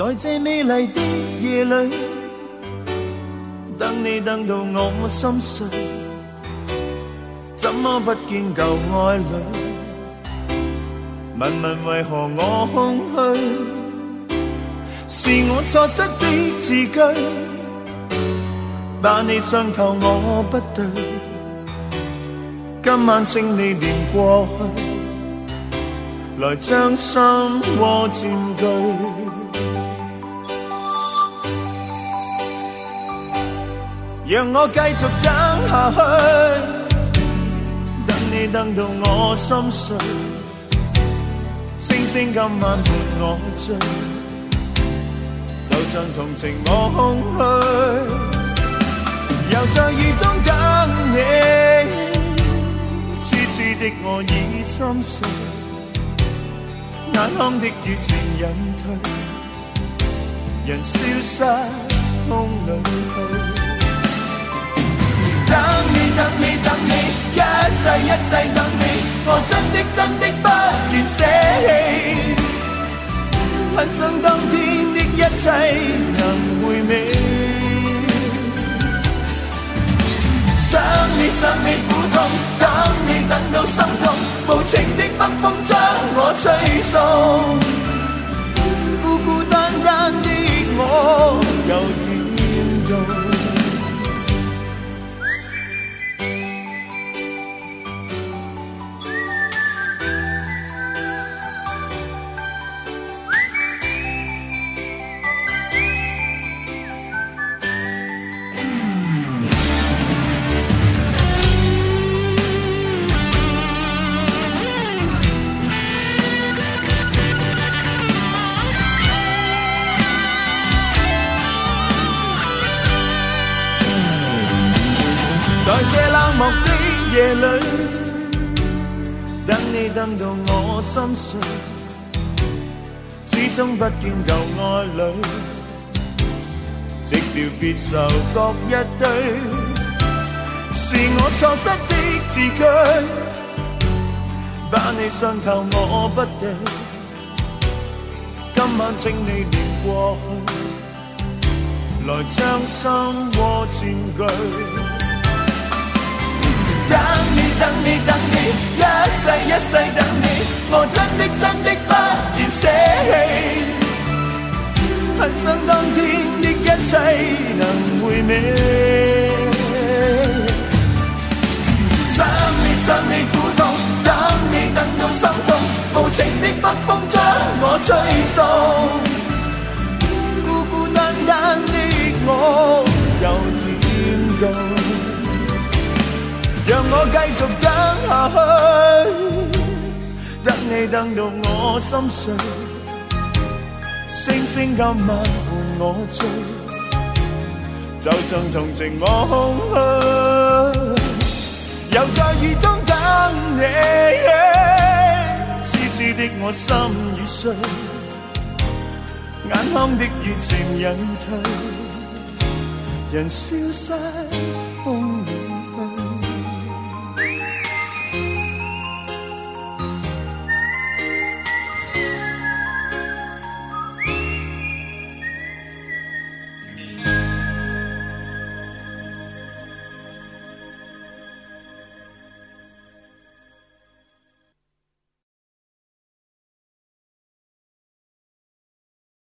在这美丽的夜里，等你等到我心碎，怎么不见旧爱侣？问问为何我空虚？是我错失的字句，把你伤透我不对。今晚请你念过去，来将心窝占据。让我继续等下去，等你等到我心碎，星星今晚伴我醉，就像同情我空虚，又在雨中等你。痴痴的我已心碎，眼眶的雨渐隐退，人消失风里去。一世一世等你，我真的真的不愿舍弃。很想当天的一切能回味。想你想你苦痛，等你等到心痛，无情的北风将我吹送，在这冷漠的夜里，等你等到我心碎，始终不见旧爱侣，寂寥别愁各一堆，是我错失的字句，把你伤透我不对，今晚请你念过去，来将心窝占据。等你等你，一世一世等你，我真的真的不愿舍弃。很想当天的一切能回味。想你想你苦痛，等你等到心痛，无情的北风将我吹送，孤孤单单的我又点动。我继续等下去，等你等到我心碎，星星今晚伴我醉，就像同情我空虚，又在雨中等你，痴痴的我心已碎，眼眶的雨渐隐退，人消失。